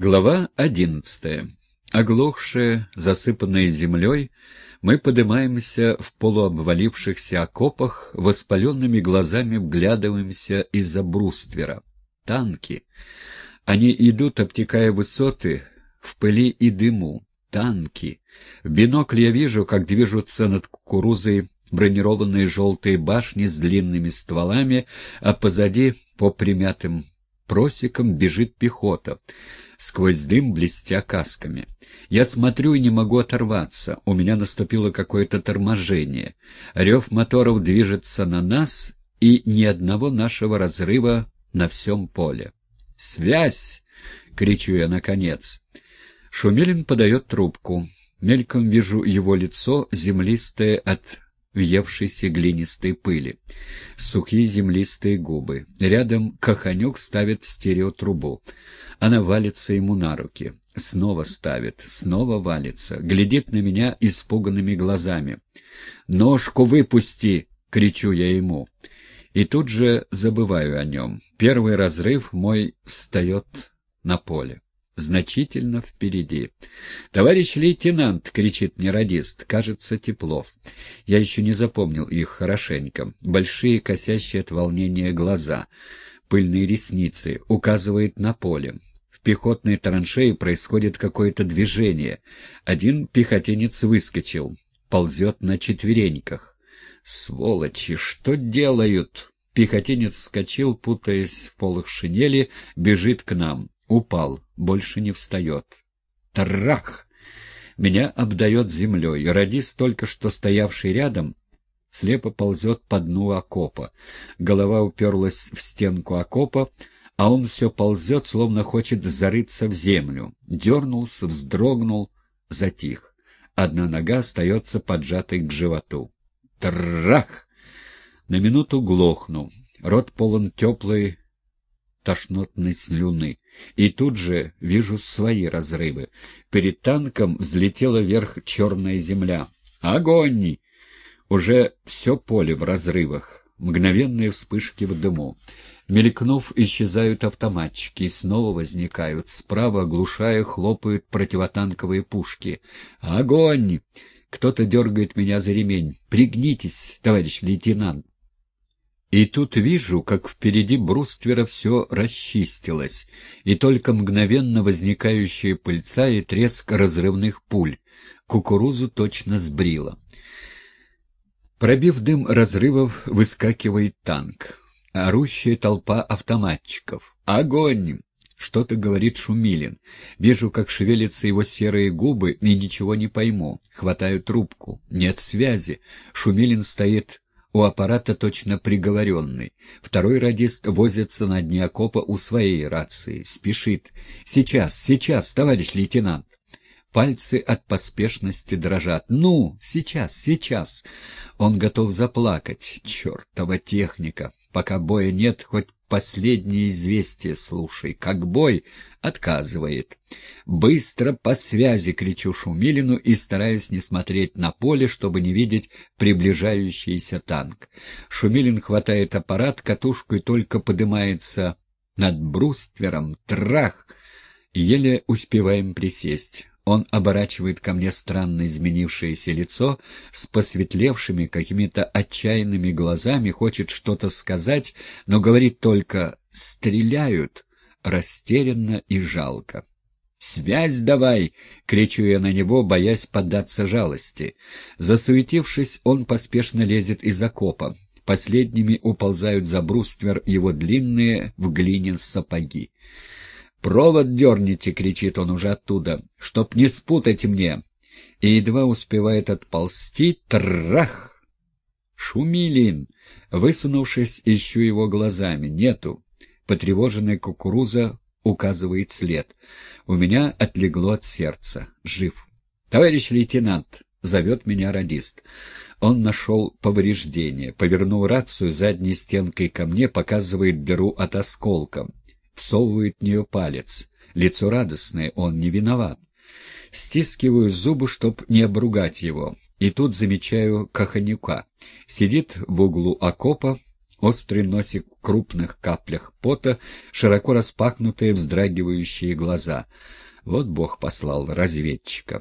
Глава одиннадцатая. Оглохшие, засыпанные землей, мы поднимаемся в полуобвалившихся окопах, воспаленными глазами вглядываемся из-за бруствера. Танки. Они идут, обтекая высоты, в пыли и дыму. Танки. В бинокль я вижу, как движутся над кукурузой бронированные желтые башни с длинными стволами, а позади, по примятым просекам, бежит пехота сквозь дым блестя касками. Я смотрю и не могу оторваться. У меня наступило какое-то торможение. Рев моторов движется на нас, и ни одного нашего разрыва на всем поле. «Связь!» — кричу я наконец. Шумилин подает трубку. Мельком вижу его лицо, землистое от въевшейся глинистой пыли. Сухие землистые губы. Рядом Каханюк ставит стереотрубу. Она валится ему на руки. Снова ставит, снова валится. Глядит на меня испуганными глазами. «Ножку выпусти!» — кричу я ему. И тут же забываю о нем. Первый разрыв мой встает на поле значительно впереди. «Товарищ лейтенант!» — кричит мне радист. Кажется, Теплов. Я еще не запомнил их хорошенько. Большие, косящие от волнения глаза, пыльные ресницы, указывает на поле. В пехотной траншеи происходит какое-то движение. Один пехотинец выскочил, ползет на четвереньках. «Сволочи! Что делают?» Пехотинец вскочил, путаясь в полах шинели, бежит к нам. Упал, больше не встает. Трах! Меня обдает землей. Радист, только что стоявший рядом, слепо ползет по дну окопа. Голова уперлась в стенку окопа, а он все ползет, словно хочет зарыться в землю. Дернулся, вздрогнул, затих. Одна нога остается поджатой к животу. Трах! На минуту глохну. Рот полон теплой тошнотной слюны. И тут же вижу свои разрывы. Перед танком взлетела вверх черная земля. Огонь! Уже все поле в разрывах. Мгновенные вспышки в дыму. Мелькнув, исчезают автоматчики и снова возникают. Справа, оглушая, хлопают противотанковые пушки. Огонь! Кто-то дергает меня за ремень. «Пригнитесь, товарищ лейтенант!» И тут вижу, как впереди бруствера все расчистилось, и только мгновенно возникающая пыльца и треск разрывных пуль. Кукурузу точно сбрило. Пробив дым разрывов, выскакивает танк. Орущая толпа автоматчиков. «Огонь!» Что-то говорит Шумилин. Вижу, как шевелятся его серые губы, и ничего не пойму. Хватаю трубку. Нет связи. Шумилин стоит у аппарата точно приговоренный. Второй радист возится на дне окопа у своей рации. Спешит. «Сейчас, сейчас, товарищ лейтенант!» Пальцы от поспешности дрожат. «Ну, сейчас, сейчас!» Он готов заплакать. Чертова техника! Пока боя нет, хоть последнее известие слушай. Как бой отказывает. Быстро по связи кричу Шумилину и стараюсь не смотреть на поле, чтобы не видеть приближающийся танк. Шумилин хватает аппарат, катушку и только поднимается над бруствером. Трах! Еле успеваем присесть. Он оборачивает ко мне странно изменившееся лицо с посветлевшими какими-то отчаянными глазами, хочет что-то сказать, но говорит только «стреляют» растерянно и жалко. «Связь давай!» — кричу я на него, боясь поддаться жалости. Засуетившись, он поспешно лезет из окопа. Последними уползают за бруствер его длинные в глине сапоги. «Провод дерните!» — кричит он уже оттуда. «Чтоб не спутать мне!» И едва успевает отползти, трах! Шумилин! Высунувшись, ищу его глазами. Нету. Потревоженная кукуруза указывает след. У меня отлегло от сердца. Жив. «Товарищ лейтенант!» — зовет меня радист. Он нашел повреждение. Повернул рацию задней стенкой ко мне, показывает дыру от осколка всовывает в нее палец. Лицо радостное, он не виноват. Стискиваю зубы, чтоб не обругать его, и тут замечаю Каханюка. Сидит в углу окопа, острый носик в крупных каплях пота, широко распахнутые вздрагивающие глаза. Вот Бог послал разведчика.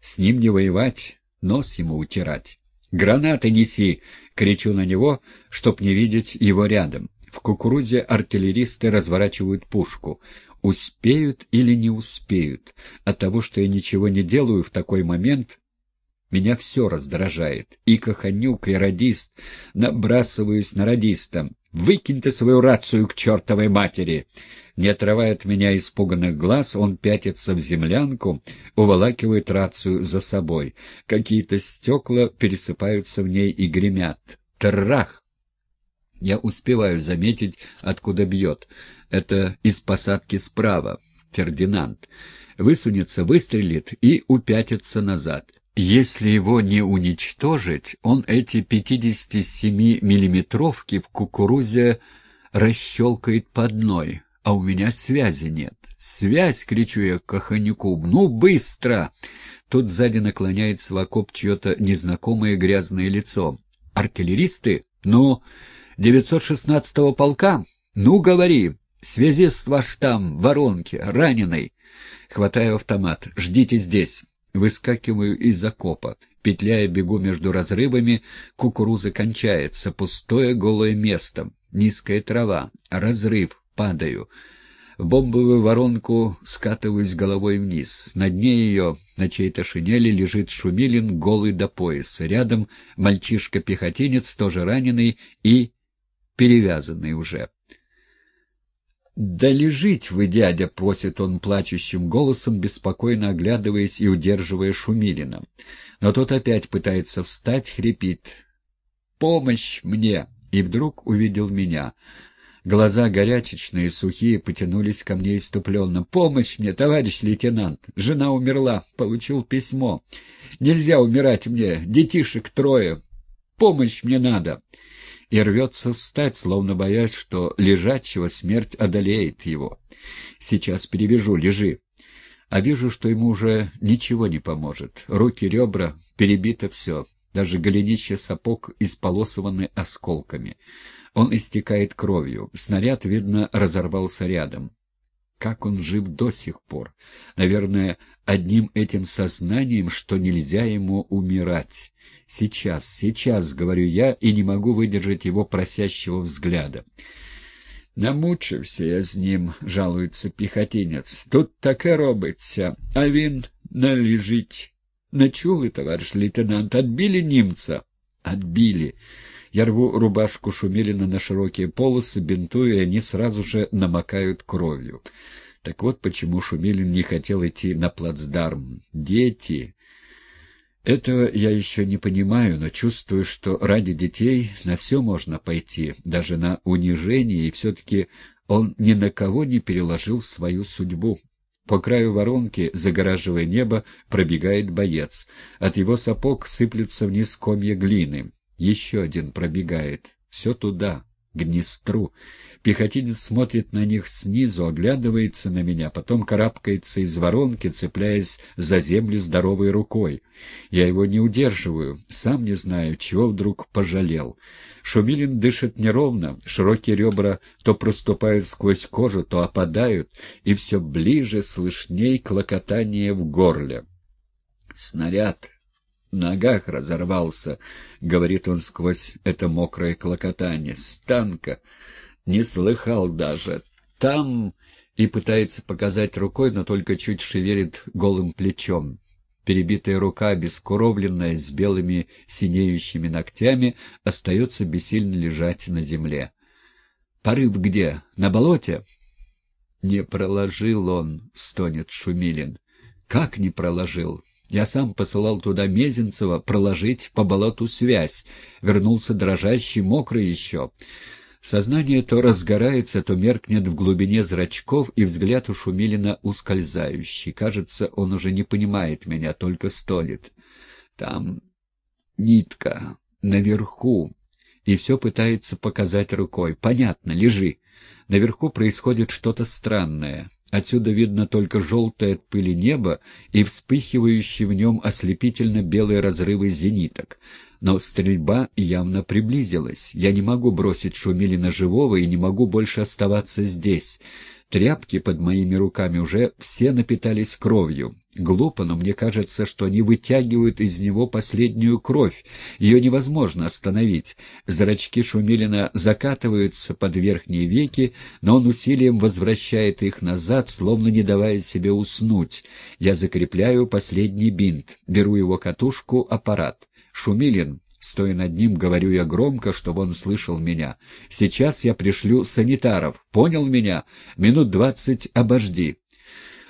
С ним не воевать, нос ему утирать. «Гранаты неси!» — кричу на него, чтоб не видеть его рядом. В кукурузе артиллеристы разворачивают пушку. Успеют или не успеют? От того, что я ничего не делаю в такой момент, меня все раздражает. И Каханюк, и радист. Набрасываюсь на радиста. «Выкинь ты свою рацию к чертовой матери!» Не отрывая от меня испуганных глаз, он пятится в землянку, уволакивает рацию за собой. Какие-то стекла пересыпаются в ней и гремят. Трах! Я успеваю заметить, откуда бьет. Это из посадки справа. Фердинанд. Высунется, выстрелит и упятится назад. Если его не уничтожить, он эти 57-миллиметровки в кукурузе расщелкает по одной, а у меня связи нет. «Связь!» — кричу я Каханюку. «Ну, быстро!» Тут сзади наклоняется в окоп чье-то незнакомое грязное лицо. «Артиллеристы? Ну, 916-го полка? Ну, говори! Связист ваш там, в воронке, раненый!» Хватаю автомат. «Ждите здесь!» Выскакиваю из окопа. Петляя бегу между разрывами, кукуруза кончается, пустое голое место, низкая трава, разрыв, падаю. В бомбовую воронку скатываюсь головой вниз. На дне ее, на чьей-то шинели, лежит Шумилин, голый до пояса. Рядом мальчишка-пехотинец, тоже раненый и перевязанный уже. «Да лежить вы, дядя!» — просит он плачущим голосом, беспокойно оглядываясь и удерживая Шумилина. Но тот опять пытается встать, хрипит. «Помощь мне!» И вдруг увидел меня. Глаза горячечные, сухие, потянулись ко мне иступленно. «Помощь мне, товарищ лейтенант! Жена умерла, получил письмо. Нельзя умирать мне, детишек трое. Помощь мне надо!» И рвется встать, словно боясь, что лежачего смерть одолеет его. «Сейчас перевяжу, лежи». А вижу, что ему уже ничего не поможет. Руки, ребра, перебито все. Даже голенище сапог исполосованы осколками. Он истекает кровью. Снаряд, видно, разорвался рядом Как он жив до сих пор? Наверное, одним этим сознанием, что нельзя ему умирать. Сейчас, сейчас, говорю я, и не могу выдержать его просящего взгляда. Намучився я з ним, жалується піхотинець. Тут таке робиться, а він належить. Не чули, товарищ лейтенант, отбили немца? Отбили. Я рву рубашку Шумилина на широкие полосы, бинтую, и они сразу же намокают кровью. Так вот почему Шумилин не хотел идти на плацдарм. Дети... Этого я еще не понимаю, но чувствую, что ради детей на все можно пойти, даже на унижение, и все-таки он ни на кого не переложил свою судьбу. По краю воронки, загораживая небо, пробегает боец. От его сапог сыплются вниз комья глины. Еще один пробегает. Все туда, к Днестру. Пехотинец смотрит на них снизу, оглядывается на меня, потом карабкается из воронки, цепляясь за землю здоровой рукой. Я его не удерживаю, сам не знаю, чего вдруг пожалел. Шумилин дышит неровно, широкие ребра то проступают сквозь кожу, то опадают, и все ближе, слышней клокотание в горле. Снаряд ногах разорвался, — говорит он сквозь это мокрое клокотание. Станка не слыхал даже. Там... И пытается показать рукой, но только чуть шевелит голым плечом. Перебитая рука, обескуровленная, с белыми синеющими ногтями, остается бессильно лежать на земле. «Порыв где? На болоте?» «Не проложил он», — стонет Шумилин. «Как не проложил? Я сам посылал туда Мезенцева проложить по болоту связь. Вернулся дрожащий, мокрый еще. Сознание то разгорается, то меркнет в глубине зрачков, и взгляд у Шумилина ускользающий. Кажется, он уже не понимает меня, только стонет. Там нитка, наверху, и все пытается показать рукой. Понятно, лежи. Наверху происходит что-то странное. Отсюда видно только желтое от пыли небо и вспыхивающие в нем ослепительно белые разрывы зениток. Но стрельба явно приблизилась. Я не могу бросить Шумилина живого и не могу больше оставаться здесь. Тряпки под моими руками уже все напитались кровью. Глупо, но мне кажется, что они вытягивают из него последнюю кровь. Ее невозможно остановить. Зрачки Шумилина закатываются под верхние веки, но он усилием возвращает их назад, словно не давая себе уснуть. Я закрепляю последний бинт, беру его катушку, аппарат. Шумилин Стоя над ним, говорю я громко, чтобы он слышал меня. «Сейчас я пришлю санитаров. Понял меня? Минут двадцать обожди».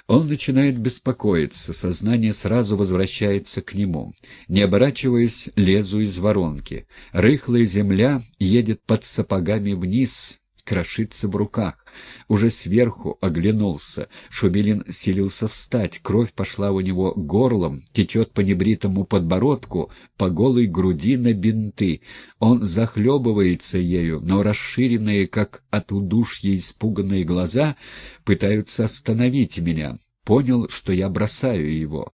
Он начинает беспокоиться, сознание сразу возвращается к нему. Не оборачиваясь, лезу из воронки. Рыхлая земля едет под сапогами вниз, крошится в руках. Уже сверху оглянулся. Шумилин силился встать. Кровь пошла у него горлом, течет по небритому подбородку, по голой груди на бинты. Он захлебывается ею, но расширенные, как от удушья испуганные глаза, пытаются остановить меня. Понял, что я бросаю его.